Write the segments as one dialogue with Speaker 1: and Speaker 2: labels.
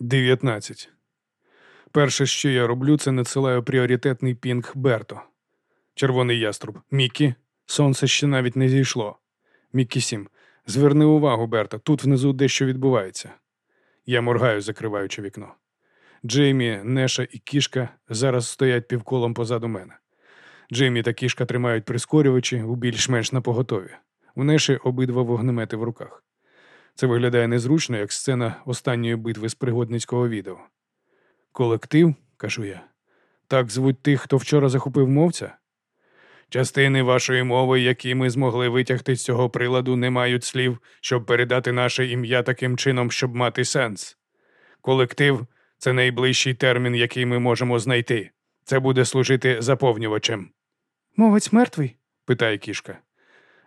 Speaker 1: 19. Перше, що я роблю, це надсилаю пріоритетний пінг Берто. Червоний яструб. Мікі. Сонце ще навіть не зійшло. Мікі Сім. Зверни увагу, Берта, тут внизу дещо відбувається. Я моргаю, закриваючи вікно. Джеймі, Неша і кішка зараз стоять півколом позаду мене. Джеймі та кішка тримають прискорювачі у більш-менш напоготові. У Неші обидва вогнемети в руках. Це виглядає незручно, як сцена останньої битви з пригодницького відео. Колектив, кажу я. Так звуть тих, хто вчора захопив мовця? Частини вашої мови, які ми змогли витягти з цього приладу, не мають слів, щоб передати наше ім'я таким чином, щоб мати сенс. Колектив це найближчий термін, який ми можемо знайти. Це буде служити заповнювачем.
Speaker 2: Мовець мертвий?
Speaker 1: питає кішка.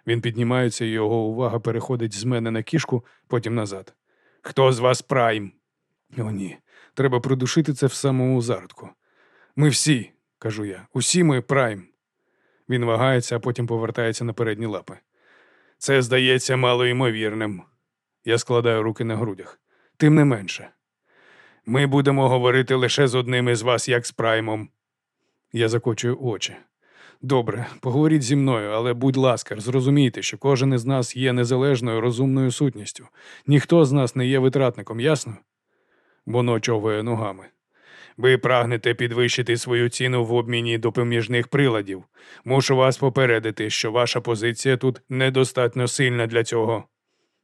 Speaker 1: Він піднімається, і його увага переходить з мене на кішку, потім назад. Хто з вас прайм? О, ні. Треба придушити це в самому зародку. Ми всі, кажу я, усі ми прайм. Він вагається, а потім повертається на передні лапи. Це здається малоймовірним. Я складаю руки на грудях. Тим не менше. Ми будемо говорити лише з одним із вас, як з праймом. Я закочую очі. Добре, поговоріть зі мною, але будь ласка, зрозумійте, що кожен із нас є незалежною розумною сутністю. Ніхто з нас не є витратником, ясно? Воно човує ногами. Ви прагнете підвищити свою ціну в обміні допоміжних приладів. Мушу вас попередити, що ваша позиція тут недостатньо сильна для цього.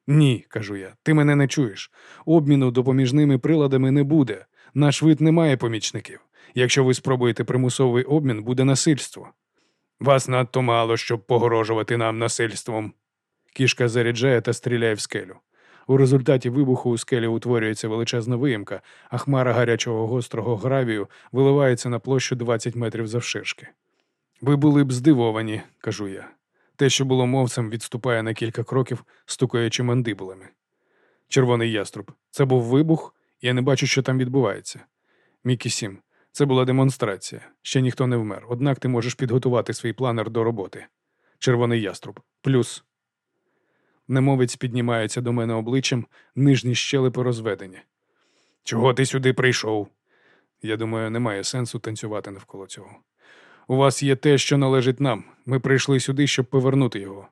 Speaker 1: Ні, кажу я, ти мене не чуєш. Обміну допоміжними приладами не буде. Наш вид не має помічників. Якщо ви спробуєте примусовий обмін, буде насильство. Вас надто мало, щоб погрожувати нам насильством. Кішка заряджає та стріляє в скелю. У результаті вибуху у скелі утворюється величезна виїмка, а хмара гарячого гострого гравію виливається на площу 20 метрів завширшки. Ви були б здивовані, кажу я. Те, що було мовцем, відступає на кілька кроків, стукаючи мандибулами. Червоний яструб. Це був вибух, я не бачу, що там відбувається. Мікі Сім. Це була демонстрація. Ще ніхто не вмер, однак ти можеш підготувати свій планер до роботи. Червоний яструб. Плюс. Немовець піднімається до мене обличчям, нижні щелепи розведені. Чого ти сюди прийшов? Я думаю, немає сенсу танцювати навколо цього. У вас є те, що належить нам. Ми прийшли сюди, щоб повернути його.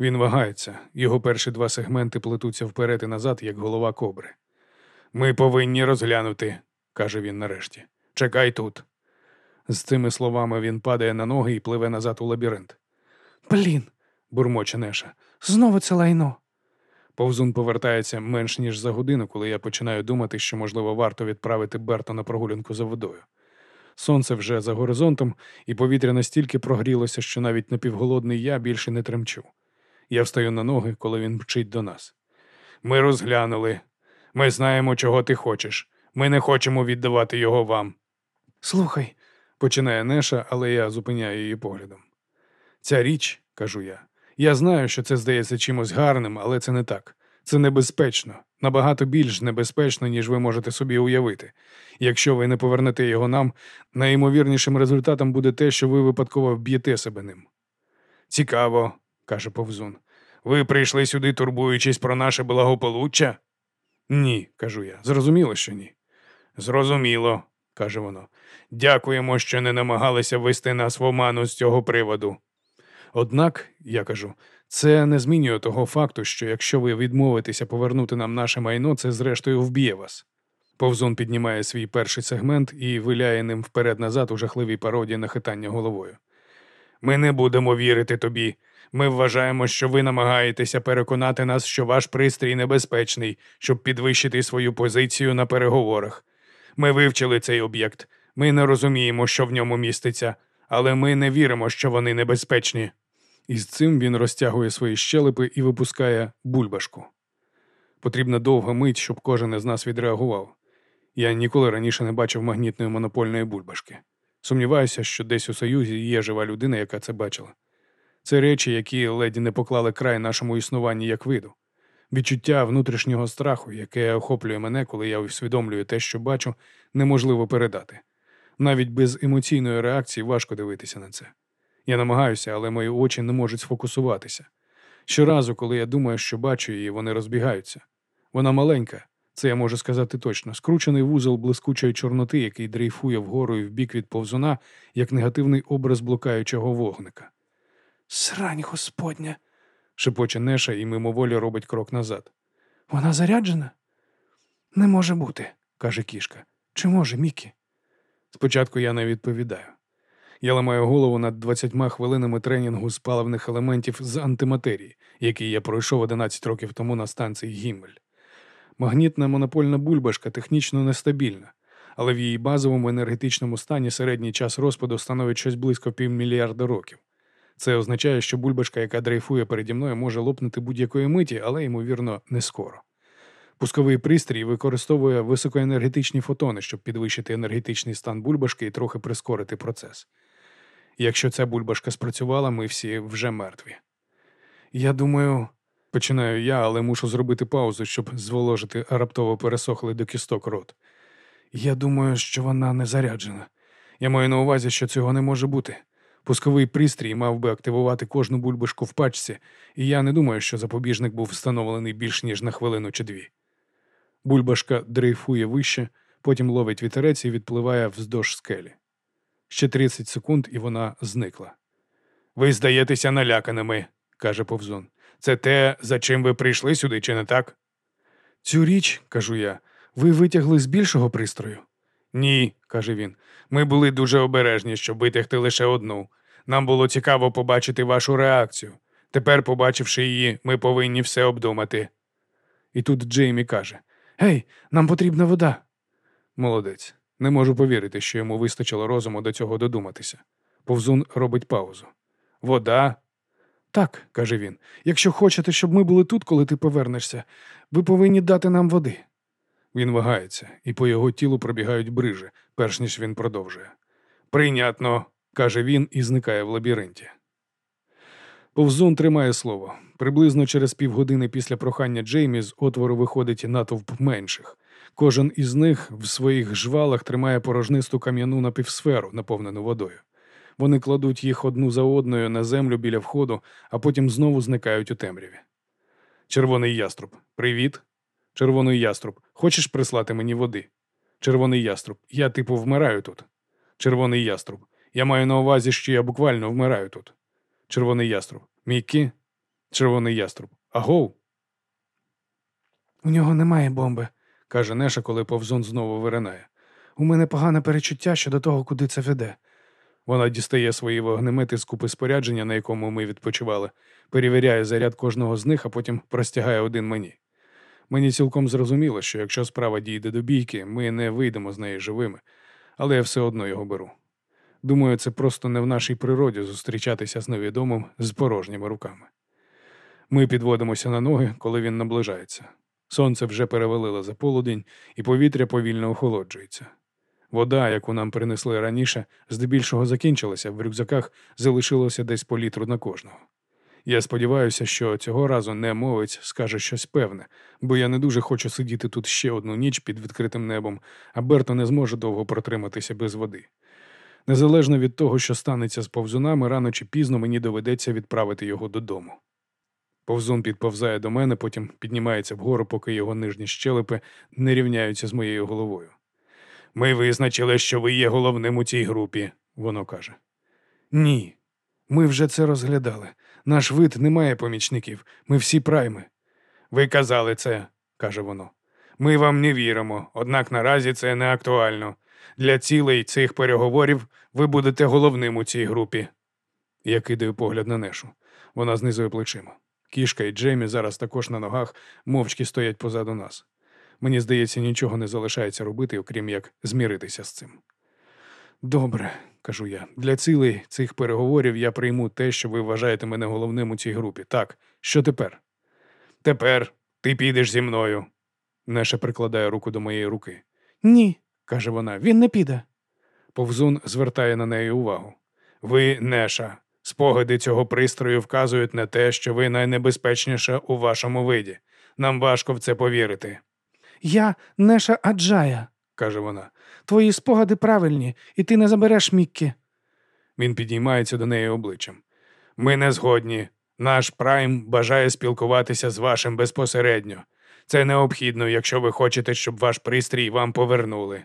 Speaker 1: Він вагається, його перші два сегменти плетуться вперед і назад, як голова кобри. Ми повинні розглянути, каже він нарешті. Чекай тут. З цими словами він падає на ноги і пливе назад у лабіринт.
Speaker 2: Блін,
Speaker 1: бурмоче Неша.
Speaker 2: знову це лайно.
Speaker 1: Повзун повертається менш ніж за годину, коли я починаю думати, що, можливо, варто відправити Берта на прогулянку за водою. Сонце вже за горизонтом, і повітря настільки прогрілося, що навіть напівголодний я більше не тремчу. Я встаю на ноги, коли він мчить до нас. Ми розглянули. Ми знаємо, чого ти хочеш. Ми не хочемо віддавати його вам.
Speaker 2: Слухай,
Speaker 1: Починає Неша, але я зупиняю її поглядом. Ця річ, кажу я, я знаю, що це здається чимось гарним, але це не так. Це небезпечно, набагато більш небезпечно, ніж ви можете собі уявити. Якщо ви не повернете його нам, найімовірнішим результатом буде те, що ви випадково вб'єте себе ним. Цікаво, каже повзун. Ви прийшли сюди, турбуючись про наше благополуччя? Ні, кажу я. Зрозуміло, що ні. Зрозуміло, каже воно. Дякуємо, що не намагалися вести нас в оману з цього приводу. Однак, я кажу, це не змінює того факту, що якщо ви відмовитеся повернути нам наше майно, це зрештою вб'є вас. Повзун піднімає свій перший сегмент і виляє ним вперед-назад у жахливій пародії на хитання головою. Ми не будемо вірити тобі. Ми вважаємо, що ви намагаєтеся переконати нас, що ваш пристрій небезпечний, щоб підвищити свою позицію на переговорах. Ми вивчили цей об'єкт. Ми не розуміємо, що в ньому міститься, але ми не віримо, що вони небезпечні. І з цим він розтягує свої щелепи і випускає бульбашку. Потрібна довга мить, щоб кожен із нас відреагував. Я ніколи раніше не бачив магнітної монопольної бульбашки. Сумніваюся, що десь у Союзі є жива людина, яка це бачила. Це речі, які леді не поклали край нашому існуванні як виду. Відчуття внутрішнього страху, яке охоплює мене, коли я усвідомлюю те, що бачу, неможливо передати. Навіть без емоційної реакції важко дивитися на це. Я намагаюся, але мої очі не можуть сфокусуватися. Щоразу, коли я думаю, що бачу її, вони розбігаються. Вона маленька, Це я можу сказати точно. Скручений вузол блискучої чорноти, який дрейфує вгору і вбік від повзуна, як негативний образ блукаючого вогника.
Speaker 2: Срань господня.
Speaker 1: Шепоче Неша і мимоволі робить крок назад.
Speaker 2: Вона заряджена? Не може бути,
Speaker 1: каже кішка.
Speaker 2: чи може, Мікі?
Speaker 1: Спочатку я не відповідаю. Я ламаю голову над 20 хвилинами тренінгу з паливних елементів з антиматерії, який я пройшов 11 років тому на станції Гіммель. Магнітна монопольна бульбашка технічно нестабільна, але в її базовому енергетичному стані середній час розпаду становить щось близько півмільярда років. Це означає, що бульбашка, яка дрейфує переді мною, може лопнути будь-якої миті, але, ймовірно, не скоро. Пусковий пристрій використовує високоенергетичні фотони, щоб підвищити енергетичний стан бульбашки і трохи прискорити процес. Якщо ця бульбашка спрацювала, ми всі вже мертві. Я думаю, починаю я, але мушу зробити паузу, щоб зволожити раптово пересохлий до кісток рот. Я думаю, що вона не заряджена. Я маю на увазі, що цього не може бути. Пусковий пристрій мав би активувати кожну бульбашку в пачці, і я не думаю, що запобіжник був встановлений більш ніж на хвилину чи дві. Бульбашка дрейфує вище, потім ловить вітерець і відпливає вздовж скелі. Ще 30 секунд, і вона зникла. Ви здаєтеся наляканими, каже повзун. Це те, за чим ви прийшли сюди, чи не так? Цю річ, кажу я, ви витягли з більшого пристрою? Ні, каже він. Ми були дуже обережні, щоб витягти лише одну. Нам було цікаво побачити вашу реакцію. Тепер, побачивши її, ми повинні все обдумати. І тут Джеймі каже:
Speaker 2: Гей, нам потрібна вода.
Speaker 1: Молодець. Не можу повірити, що йому вистачило розуму до цього додуматися. Повзун робить паузу. Вода?
Speaker 2: Так, каже він. Якщо хочете, щоб ми були тут, коли ти повернешся, ви повинні дати нам води.
Speaker 1: Він вагається, і по його тілу пробігають брижі, перш ніж він продовжує. Прийнятно, каже він і зникає в лабіринті. Повзун тримає слово. Приблизно через півгодини після прохання Джеймі з отвору виходить натовп менших. Кожен із них в своїх жвалах тримає порожнисту кам'яну напівсферу, наповнену водою. Вони кладуть їх одну за одною на землю біля входу, а потім знову зникають у темряві. Червоний яструб, привіт. Червоний яструб, хочеш прислати мені води? Червоний яструб, я типу вмираю тут. Червоний яструб. Я маю на увазі, що я буквально вмираю тут. Червоний яструб. Мікі? Червоний яструб. Агов.
Speaker 2: У нього немає бомби,
Speaker 1: каже Неша, коли повзун знову виринає.
Speaker 2: У мене погане перечуття щодо того, куди це веде.
Speaker 1: Вона дістає свої вогнемети з купи спорядження, на якому ми відпочивали, перевіряє заряд кожного з них, а потім простягає один мені. Мені цілком зрозуміло, що якщо справа дійде до бійки, ми не вийдемо з неї живими, але я все одно його беру. Думаю, це просто не в нашій природі зустрічатися з невідомим з порожніми руками. Ми підводимося на ноги, коли він наближається. Сонце вже перевалило за полудень, і повітря повільно охолоджується. Вода, яку нам принесли раніше, здебільшого закінчилася, в рюкзаках залишилося десь по літру на кожного. Я сподіваюся, що цього разу не мовець скаже щось певне, бо я не дуже хочу сидіти тут ще одну ніч під відкритим небом, а Берто не зможе довго протриматися без води. Незалежно від того, що станеться з повзунами, рано чи пізно мені доведеться відправити його додому. Повзун підповзає до мене, потім піднімається вгору, поки його нижні щелепи не рівняються з моєю головою. Ми визначили, що ви є головним у цій групі, воно каже. Ні, ми вже це розглядали. Наш вид не має помічників, ми всі прайми. Ви казали це, каже воно. Ми вам не віримо, однак наразі це не актуально. Для цілей цих переговорів ви будете головним у цій групі. Я кидаю погляд на нешу. Вона знизує плечима. Кішка і Джеймі зараз також на ногах мовчки стоять позаду нас. Мені здається, нічого не залишається робити, окрім як зміритися з цим. Добре, кажу я, для цілей цих переговорів я прийму те, що ви вважаєте мене головним у цій групі. Так, що тепер? Тепер ти підеш зі мною. Неша прикладає руку до моєї руки.
Speaker 2: Ні, каже вона, він не піде.
Speaker 1: Повзун звертає на неї увагу. Ви, Неша, спогади цього пристрою вказують на те, що ви найнебезпечніша у вашому виді. Нам важко в це повірити.
Speaker 2: Я Неша Аджая,
Speaker 1: каже вона.
Speaker 2: Твої спогади правильні, і ти не забереш Міккі.
Speaker 1: Він підіймається до неї обличчям. Ми не згодні. Наш прайм бажає спілкуватися з вашим безпосередньо. Це необхідно, якщо ви хочете, щоб ваш пристрій вам повернули.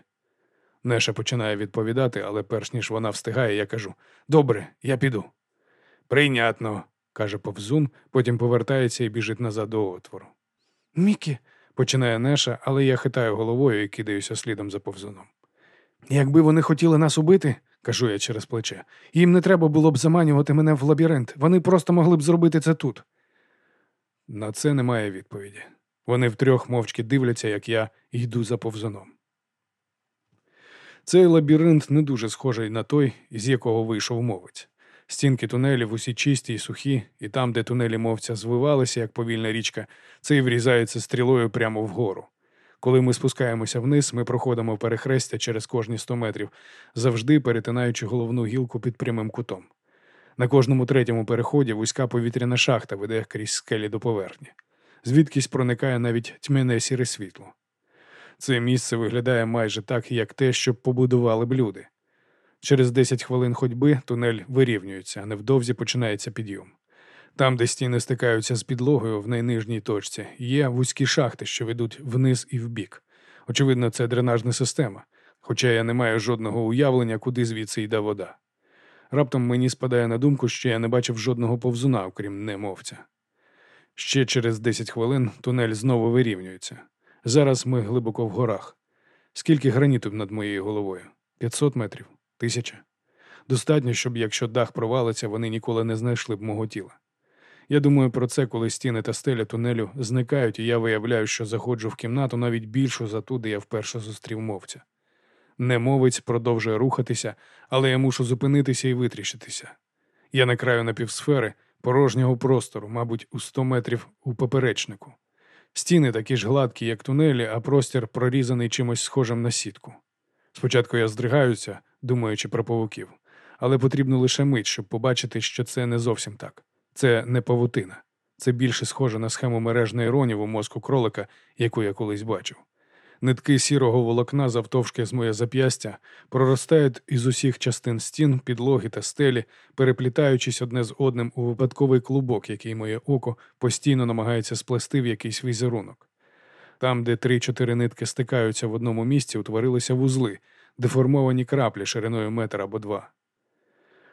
Speaker 1: Неша починає відповідати, але перш ніж вона встигає, я кажу Добре, я піду. Прийнятно, каже повзун, потім повертається і біжить назад до отвору.
Speaker 2: Мікі,
Speaker 1: Починає Неша, але я хитаю головою і кидаюся слідом за повзуном.
Speaker 2: якби вони хотіли нас убити, кажу я через плече, їм не треба було б заманювати мене в лабіринт. Вони просто могли б зробити це тут.
Speaker 1: На це немає відповіді. Вони втрьох мовчки дивляться, як я йду за повзуном. Цей лабіринт не дуже схожий на той, з якого вийшов мовець. Стінки тунелів усі чисті й сухі, і там, де тунелі мовця звивалися, як повільна річка, цей врізається стрілою прямо вгору. Коли ми спускаємося вниз, ми проходимо перехрестя через кожні 100 метрів, завжди перетинаючи головну гілку під прямим кутом. На кожному третьому переході вузька повітряна шахта веде крізь скелі до поверхні. Звідкись проникає навіть тьмяне сіре світло. Це місце виглядає майже так, як те, що побудували б люди. Через 10 хвилин ходьби тунель вирівнюється, а невдовзі починається підйом. Там, де стіни стикаються з підлогою в найнижній точці, є вузькі шахти, що ведуть вниз і вбік. Очевидно, це дренажна система, хоча я не маю жодного уявлення, куди звідси йде вода. Раптом мені спадає на думку, що я не бачив жодного повзуна, окрім немовця. Ще через 10 хвилин тунель знову вирівнюється. Зараз ми глибоко в горах. Скільки граніту над моєю головою? 500 метрів? Тисяча? Достатньо, щоб якщо дах провалиться, вони ніколи не знайшли б мого тіла. Я думаю про це, коли стіни та стеля тунелю зникають, і я виявляю, що заходжу в кімнату навіть більшу за ту, де я вперше зустрів мовця. Немовець продовжує рухатися, але я мушу зупинитися і витріщитися. Я на краю напівсфери, порожнього простору, мабуть, у 100 метрів у поперечнику. Стіни такі ж гладкі, як тунелі, а простір прорізаний чимось схожим на сітку. Спочатку я здригаюся, думаючи про павуків, але потрібно лише мить, щоб побачити, що це не зовсім так. Це не павутина. Це більше схоже на схему мереж нейронів у мозку кролика, яку я колись бачив. Нитки сірого волокна завтовшки з моє зап'ястя проростають із усіх частин стін, підлоги та стелі, переплітаючись одне з одним у випадковий клубок, який моє око постійно намагається сплести в якийсь візерунок. Там, де три-чотири нитки стикаються в одному місці, утворилися вузли, деформовані краплі шириною метр або два.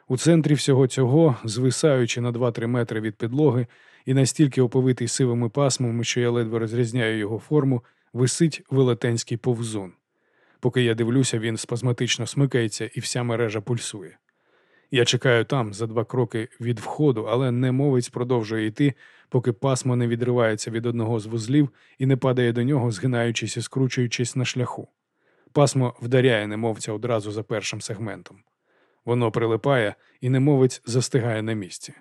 Speaker 1: У центрі всього цього, звисаючи на 2-3 метри від підлоги і настільки оповитий сивими пасмами, що я ледве розрізняю його форму, висить велетенський повзун. Поки я дивлюся, він спазматично смикається і вся мережа пульсує. Я чекаю там, за два кроки від входу, але немовець продовжує йти, поки пасмо не відривається від одного з вузлів і не падає до нього, згинаючись і скручуючись на шляху. Пасмо вдаряє немовця одразу за першим сегментом. Воно прилипає, і немовець застигає на місці.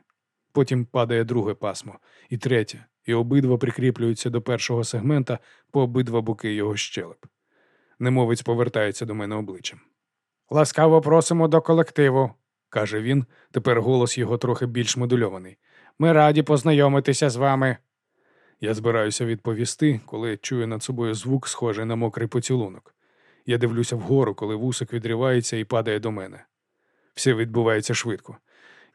Speaker 1: Потім падає друге пасмо, і третє, і обидва прикріплюються до першого сегмента по обидва боки його щелеп. Немовець повертається до мене обличчям. Ласкаво просимо до колективу, каже він, тепер голос його трохи більш модульований. Ми раді познайомитися з вами. Я збираюся відповісти, коли чую над собою звук, схожий на мокрий поцілунок. Я дивлюся вгору, коли вусик відривається і падає до мене. Все відбувається швидко.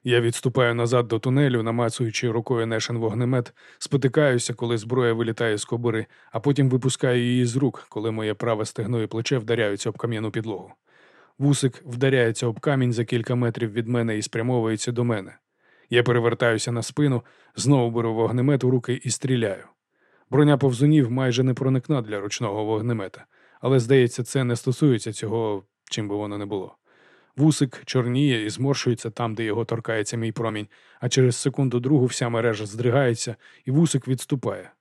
Speaker 1: Я відступаю назад до тунелю, намацуючи рукою нешен вогнемет, спотикаюся, коли зброя вилітає з кобури, а потім випускаю її з рук, коли моє праве стегно і плече вдаряються об кам'яну підлогу. Вусик вдаряється об камінь за кілька метрів від мене і спрямовується до мене. Я перевертаюся на спину, знову беру вогнемет у руки і стріляю. Броня повзунів майже не проникна для ручного вогнемета, але, здається, це не стосується цього, чим би воно не було. Вусик чорніє і зморшується там, де його торкається мій промінь, а через секунду другу вся мережа здригається, і вусик відступає.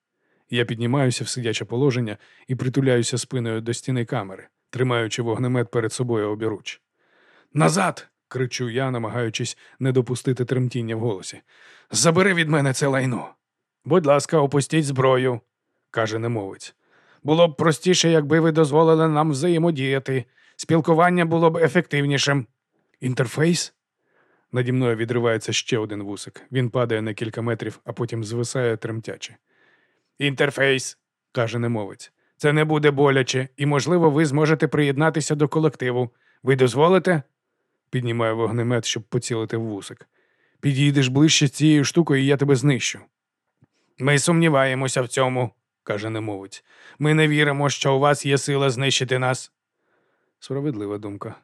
Speaker 1: Я піднімаюся в сидяче положення і притуляюся спиною до стіни камери, тримаючи вогнемет перед собою обіруч. Назад! кричу я, намагаючись не допустити тремтіння в голосі. Забери від мене це лайно. Будь ласка, опустіть зброю, каже немовець. Було б простіше, якби ви дозволили нам взаємодіяти. Спілкування було б ефективнішим. Інтерфейс? Наді мною відривається ще один вусик. Він падає на кілька метрів, а потім звисає тремтячи. Інтерфейс, каже немовець. Це не буде боляче, і, можливо, ви зможете приєднатися до колективу. Ви дозволите? Піднімаю вогнемет, щоб поцілити в вусик. Підійдеш ближче з цією штукою, і я тебе знищу. Ми сумніваємося в цьому,
Speaker 2: каже немовець. Ми не віримо, що у вас є сила знищити нас. Справедлива думка.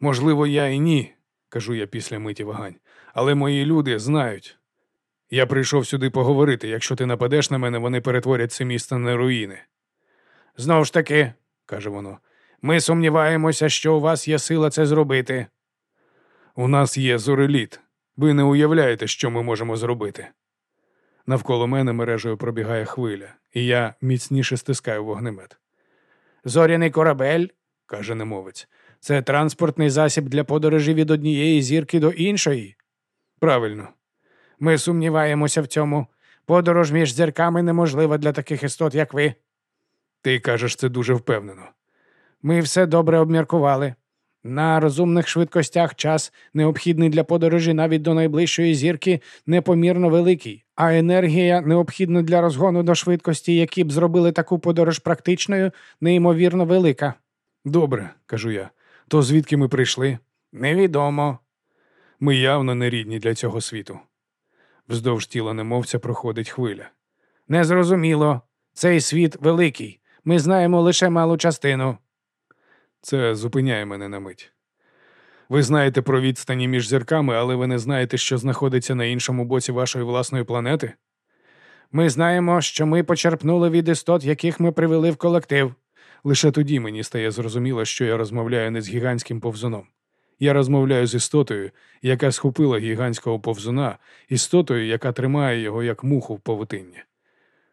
Speaker 2: Можливо, я і ні, кажу я після миті вагань, але мої люди знають. Я прийшов сюди поговорити. Якщо ти нападеш на мене, вони перетворять це місто на руїни. Знову ж таки, каже воно, ми сумніваємося, що у вас є сила це зробити. У нас є зореліт. Ви не уявляєте, що ми можемо зробити. Навколо мене мережею пробігає хвиля, і я міцніше стискаю вогнемет. Зоряний корабель, каже немовець, це транспортний засіб для подорожі від однієї зірки до іншої. Правильно. Ми сумніваємося в цьому. Подорож між зірками неможлива для таких істот, як ви. Ти кажеш це дуже впевнено. Ми все добре обміркували. На розумних швидкостях час, необхідний для подорожі навіть до найближчої зірки, непомірно великий, а енергія, необхідна для розгону до швидкості, які б зробили таку подорож практичною, неймовірно велика. Добре, кажу я. То звідки ми прийшли? Невідомо. Ми явно не рідні для цього світу. Вздовж тіла немовця проходить хвиля. Незрозуміло. Цей світ великий. Ми знаємо лише малу частину. Це зупиняє мене на мить. Ви знаєте про відстані між зірками, але ви не знаєте, що знаходиться на іншому боці вашої власної планети? Ми знаємо, що ми почерпнули від істот, яких ми привели в колектив. Лише тоді мені стає зрозуміло, що я розмовляю не з гігантським повзуном. Я розмовляю з істотою, яка схопила гігантського повзуна, істотою, яка тримає його як муху в павутинні.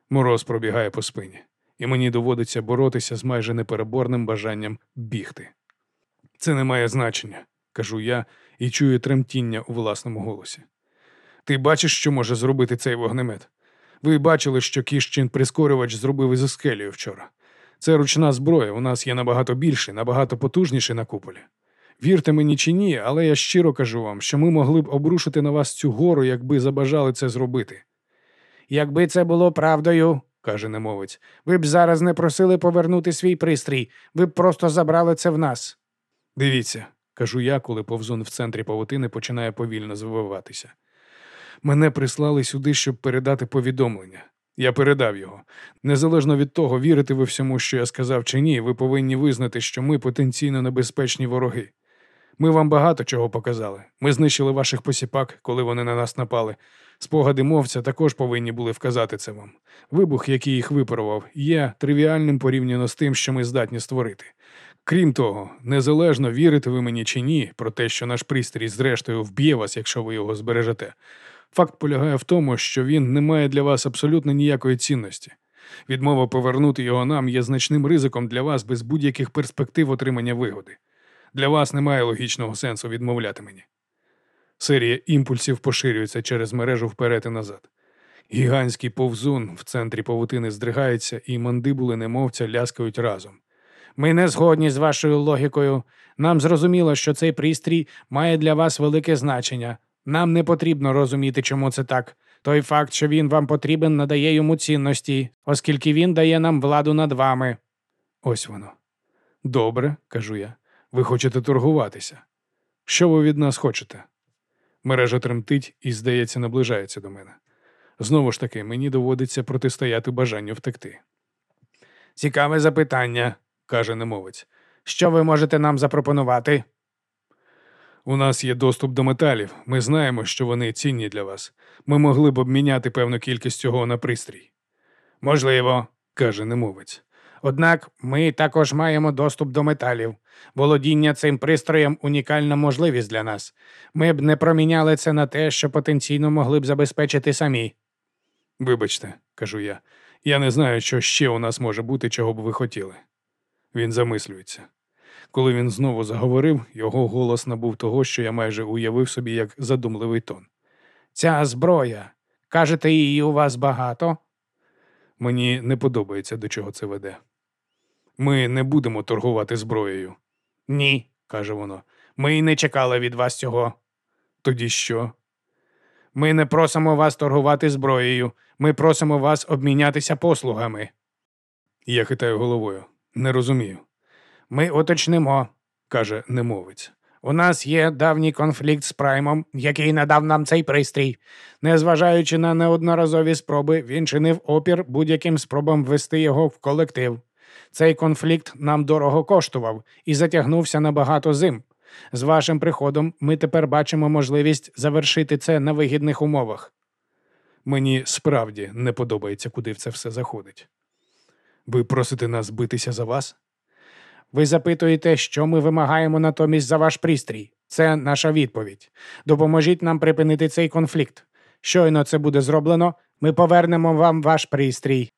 Speaker 2: Мороз пробігає по спині, і мені доводиться боротися з майже непереборним бажанням бігти. Це не має значення, кажу я і чую тремтіння у власному голосі. Ти бачиш, що може зробити цей вогнемет? Ви бачили, що Кіщин прискорювач зробив із скелею вчора. Це ручна зброя, у нас є набагато більше, набагато потужніше на куполі. Вірте мені чи ні, але я щиро кажу вам, що ми могли б обрушити на вас цю гору, якби забажали це зробити. Якби це було правдою, каже немовець, ви б зараз не просили повернути свій пристрій, ви б просто забрали це в нас. Дивіться, кажу я, коли повзун в центрі павутини починає повільно звиватися. Мене прислали сюди, щоб передати повідомлення. Я передав його. Незалежно від того, вірите ви всьому, що я сказав чи ні, ви повинні визнати, що ми потенційно небезпечні вороги. Ми вам багато чого показали. Ми знищили ваших посіпак, коли вони на нас напали. Спогади мовця також повинні були вказати це вам. Вибух, який їх випарував, є тривіальним порівняно з тим, що ми здатні створити. Крім того, незалежно вірите ви мені чи ні, про те, що наш пристрій, зрештою, вб'є вас, якщо ви його збережете. Факт полягає в тому, що він не має для вас абсолютно ніякої цінності. Відмова повернути його нам є значним ризиком для вас без будь-яких перспектив отримання вигоди. Для вас немає логічного сенсу відмовляти мені. Серія імпульсів поширюється через мережу вперед і назад. Гігантський повзун в центрі павутини здригається, і мандибули немовця ляскають разом. Ми не згодні з вашою логікою. Нам зрозуміло, що цей пристрій має для вас велике значення. Нам не потрібно розуміти, чому це так. Той факт, що він вам потрібен, надає йому цінності, оскільки він дає нам владу над вами. Ось воно. Добре, кажу я. Ви хочете торгуватися. Що ви від нас хочете? Мережа тремтить і, здається, наближається до мене. Знову ж таки, мені доводиться протистояти бажанню втекти. Цікаве запитання, каже немовець. Що ви можете нам запропонувати? У нас є доступ до металів. Ми знаємо, що вони цінні для вас. Ми могли б обміняти певну кількість цього на пристрій. Можливо, каже немовець. Однак ми також маємо доступ до металів. Володіння цим пристроєм унікальна можливість для нас. Ми б не проміняли це на те, що потенційно могли б забезпечити самі. Вибачте, кажу я, я не знаю, що ще у нас може бути, чого б ви хотіли. Він замислюється. Коли він знову заговорив, його голос набув того, що я майже уявив собі як задумливий тон. Ця зброя. Кажете, її у вас багато? Мені не подобається, до чого це веде. Ми не будемо торгувати зброєю. Ні, каже воно. Ми й не чекали від вас цього. Тоді що? Ми не просимо вас торгувати зброєю. Ми просимо вас обмінятися послугами. Я хитаю головою. Не розумію. Ми уточнимо, каже немовець. У нас є давній конфлікт з Праймом, який надав нам цей пристрій. Незважаючи на неодноразові спроби, він чинив опір будь-яким спробам ввести його в колектив. Цей конфлікт нам дорого коштував і затягнувся на багато зим. З вашим приходом ми тепер бачимо можливість завершити це на вигідних умовах.
Speaker 1: Мені справді не подобається, куди в це все заходить. Ви просите нас битися за вас?
Speaker 2: Ви запитуєте, що ми вимагаємо натомість за ваш пристрій. Це наша відповідь. Допоможіть нам припинити цей конфлікт. Щойно це буде зроблено, ми повернемо вам ваш пристрій.